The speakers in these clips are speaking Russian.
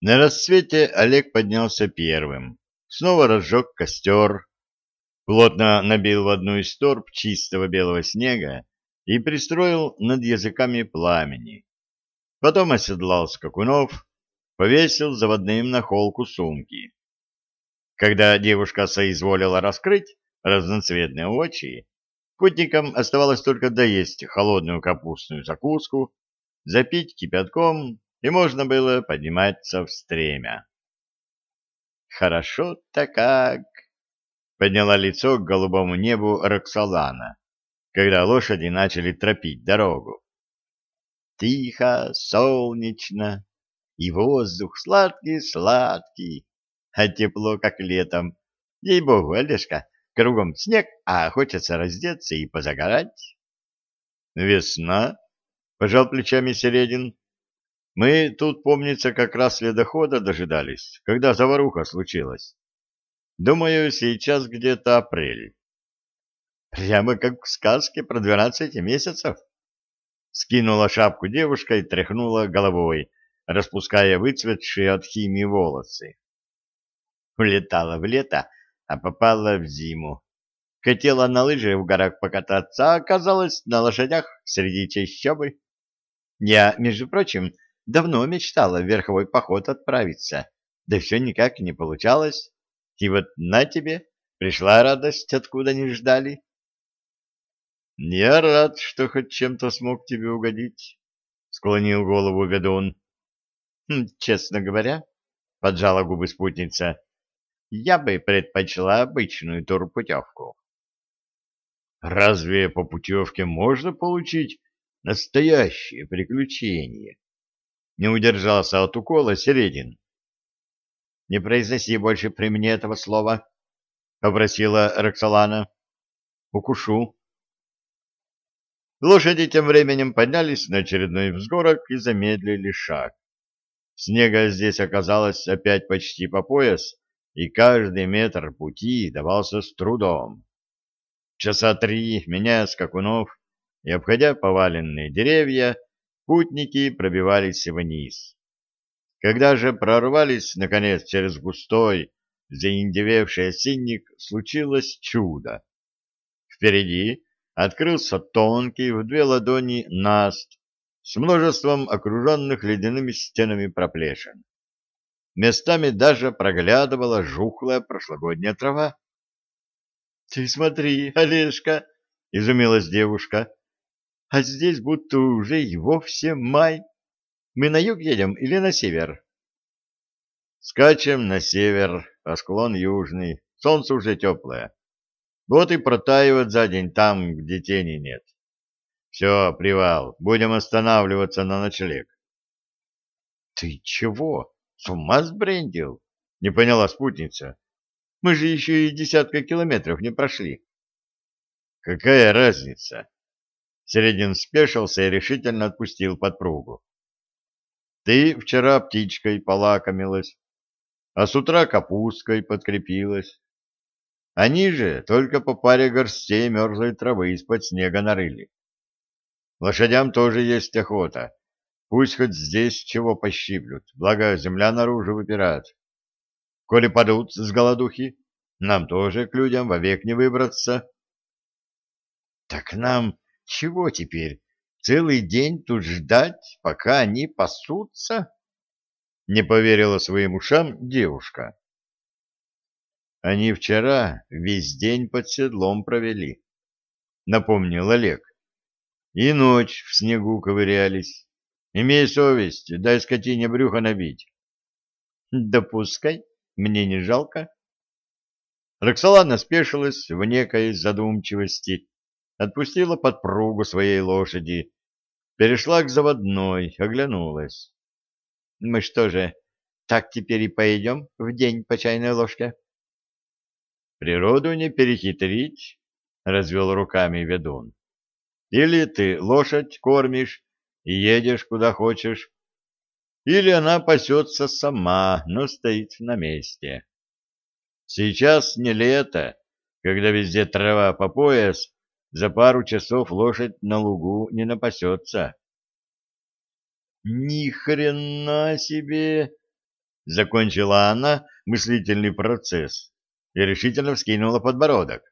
На рассвете Олег поднялся первым, снова разжег костер, плотно набил в одну из торб чистого белого снега и пристроил над языками пламени. Потом оседлал скакунов, повесил заводным на холку сумки. Когда девушка соизволила раскрыть разноцветные очи, путникам оставалось только доесть холодную капустную закуску, запить кипятком и можно было подниматься в стремя. «Хорошо-то как!» — подняла лицо к голубому небу Роксолана, когда лошади начали тропить дорогу. «Тихо, солнечно, и воздух сладкий-сладкий, а тепло, как летом. Ей-богу, Олежка, кругом снег, а хочется раздеться и позагорать». «Весна?» — пожал плечами Середин. Мы тут, помнится, как раз ледохода дожидались, когда заваруха случилась. Думаю, сейчас где-то апрель. Прямо как в сказке про двенадцать месяцев. Скинула шапку девушка и тряхнула головой, распуская выцветшие от химии волосы. Улетала в лето, а попала в зиму. Хотела на лыжи в горах покататься, а оказалась на лошадях среди чащобы. Я, между прочим, Давно мечтала в верховой поход отправиться, да все никак не получалось. И вот на тебе, пришла радость, откуда не ждали. — Я рад, что хоть чем-то смог тебе угодить, — склонил голову ведун. «Хм, — Честно говоря, — поджала губы спутница, — я бы предпочла обычную турпутевку. — Разве по путевке можно получить настоящее приключение? Не удержался от укола Середин. — Не произноси больше при мне этого слова, — попросила Роксолана. — Укушу. Лошади тем временем поднялись на очередной взгорок и замедлили шаг. Снега здесь оказалось опять почти по пояс, и каждый метр пути давался с трудом. Часа три, меняя скакунов и обходя поваленные деревья, Путники пробивались вниз. Когда же прорвались, наконец, через густой, заиндевевший осинник, случилось чудо. Впереди открылся тонкий в две ладони наст с множеством окруженных ледяными стенами проплешин. Местами даже проглядывала жухлая прошлогодняя трава. — Ты смотри, Олежка! — изумилась девушка а здесь будто уже и вовсе май. Мы на юг едем или на север? Скачем на север, а склон южный, солнце уже теплое. Вот и протаивает за день там, где тени нет. Все, привал, будем останавливаться на ночлег. Ты чего, с ума сбрендил? Не поняла спутница. Мы же еще и десятка километров не прошли. Какая разница? Середин спешился и решительно отпустил подпругу. Ты вчера птичкой полакомилась, а с утра капусткой подкрепилась. Они же только по паре горстей мерзлой травы из-под снега нарыли. Лошадям тоже есть охота. Пусть хоть здесь чего пощиплют, благо земля наружу выпирает. Коли падут с голодухи, нам тоже к людям вовек не выбраться. — Так нам чего теперь? Целый день тут ждать, пока они пасутся? Не поверила своим ушам девушка. Они вчера весь день под седлом провели, напомнил Олег. И ночь в снегу ковырялись. Имей совесть, дай скотине брюхо набить. Допускай, мне не жалко. Роксолана спешилась в некой задумчивости отпустила подпругу своей лошади, перешла к заводной, оглянулась. — Мы что же, так теперь и поедем в день по чайной ложке? — Природу не перехитрить, — развел руками ведун. — Или ты лошадь кормишь и едешь куда хочешь, или она пасется сама, но стоит на месте. Сейчас не лето, когда везде трава по пояс, за пару часов лошадь на лугу не напасется. — Ни хрена себе! Закончила она мыслительный процесс и решительно вскинула подбородок.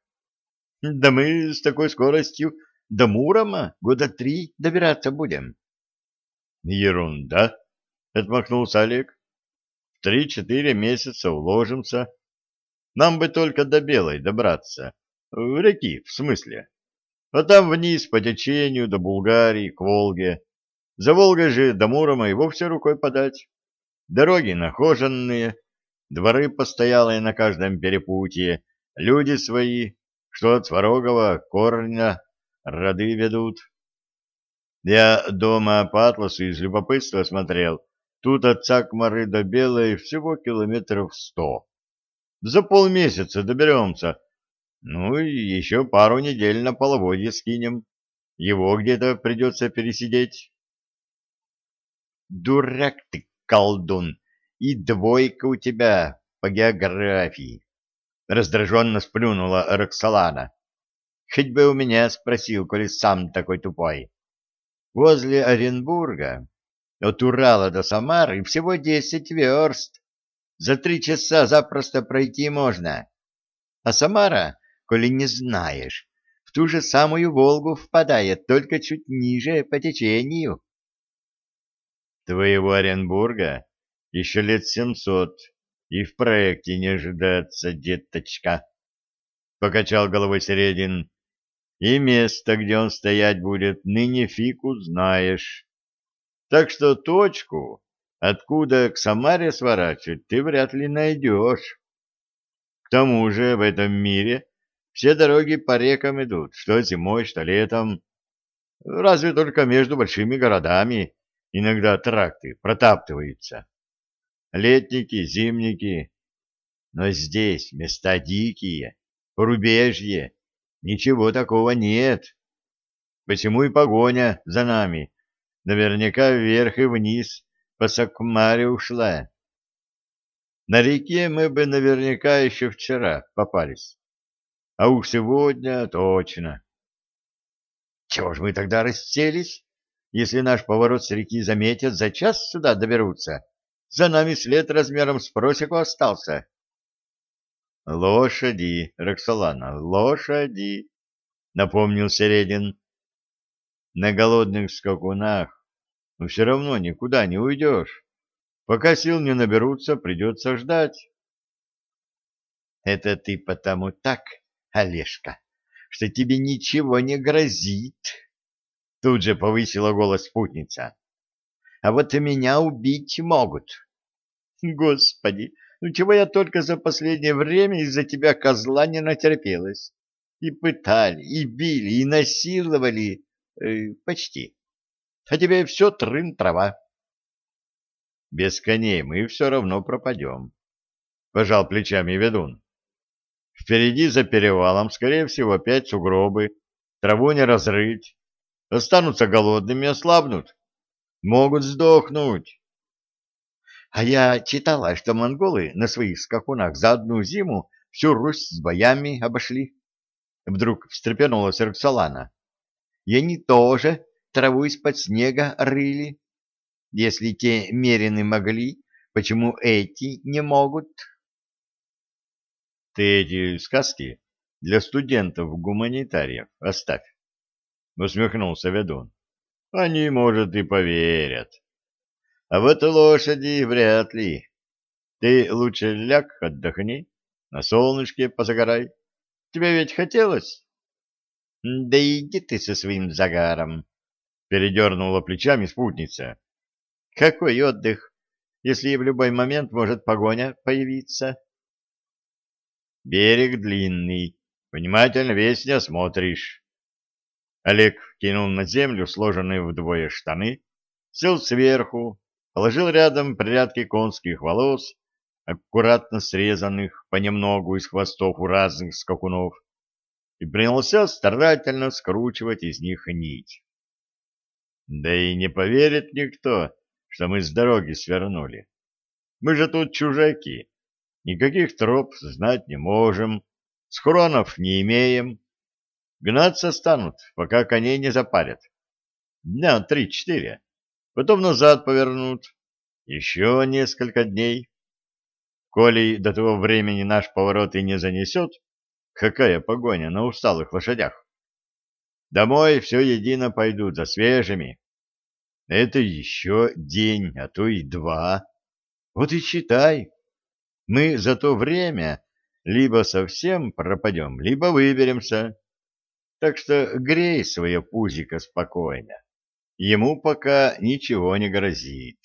Да мы с такой скоростью до Мурома года три добираться будем. Ерунда, отмахнулся Олег. В три-четыре месяца уложимся. Нам бы только до Белой добраться. В реки, в смысле. А там вниз по течению до Булгарии, к Волге. За Волгой же до Мурома и вовсе рукой подать. Дороги нахоженные, дворы постоялые на каждом перепутье, люди свои, что от Сварогова корня роды ведут. Я дома по атласу из любопытства смотрел. Тут от Цакмары до Белой всего километров сто. За полмесяца доберемся. Ну и еще пару недель на половодье скинем. Его где-то придется пересидеть. Дурак ты, колдун, и двойка у тебя по географии. Раздраженно сплюнула Роксолана. Хоть бы у меня спросил, коли сам такой тупой. Возле Оренбурга от Урала до Самары всего десять верст. За три часа запросто пройти можно. А Самара, коли не знаешь, в ту же самую Волгу впадает, только чуть ниже по течению. Твоего Оренбурга еще лет семьсот и в проекте не ожидается, деточка. Покачал головой Середин. И место, где он стоять будет, ныне фику знаешь. Так что точку, откуда к Самаре сворачивать, ты вряд ли найдешь. К тому же в этом мире все дороги по рекам идут, что зимой, что летом. Разве только между большими городами иногда тракты протаптываются. Летники, зимники. Но здесь места дикие, порубежье, ничего такого нет. Почему и погоня за нами, наверняка вверх и вниз по Сакмаре ушла. На реке мы бы наверняка еще вчера попались. А уж сегодня точно. Чего ж мы тогда расселись? Если наш поворот с реки заметят, за час сюда доберутся. За нами след размером с просеку остался. Лошади, Роксолана, лошади, напомнил Середин. На голодных скакунах, но все равно никуда не уйдешь. Пока сил не наберутся, придется ждать. Это ты потому так, Олежка, что тебе ничего не грозит. Тут же повысила голос спутница. А вот и меня убить могут. Господи, ну чего я только за последнее время из-за тебя, козла, не натерпелась. И пытали, и били, и насиловали. Э, почти. А тебе все трын-трава. Без коней мы все равно пропадем. Пожал плечами ведун. Впереди за перевалом, скорее всего, опять сугробы. Траву не разрыть. Останутся голодными, ослабнут. Могут сдохнуть. А я читала, что монголы на своих скакунах за одну зиму всю Русь с боями обошли. Вдруг встрепенулась Роксолана. И они тоже траву из-под снега рыли. Если те мерины могли, почему эти не могут? Ты эти сказки для студентов-гуманитариев оставь, — усмехнулся ведун. Они, может, и поверят. А вот лошади вряд ли. Ты лучше ляг, отдохни, на солнышке позагорай. Тебе ведь хотелось? Да иди ты со своим загаром, передернула плечами спутница. Какой отдых, если в любой момент может погоня появиться? Берег длинный, внимательно весь не осмотришь. Олег кинул на землю сложенные вдвое штаны, сел сверху, положил рядом прядки конских волос, аккуратно срезанных понемногу из хвостов у разных скакунов, и принялся старательно скручивать из них нить. Да и не поверит никто, что мы с дороги свернули. Мы же тут чужаки, никаких троп знать не можем, схронов не имеем. Гнаться станут, пока коней не запарят. Дня три-четыре потом назад повернут. Еще несколько дней. Коли до того времени наш поворот и не занесет, какая погоня на усталых лошадях? Домой все едино пойдут за свежими. Это еще день, а то и два. Вот и считай. Мы за то время либо совсем пропадем, либо выберемся. Так что грей свое пузико спокойно. Ему пока ничего не грозит.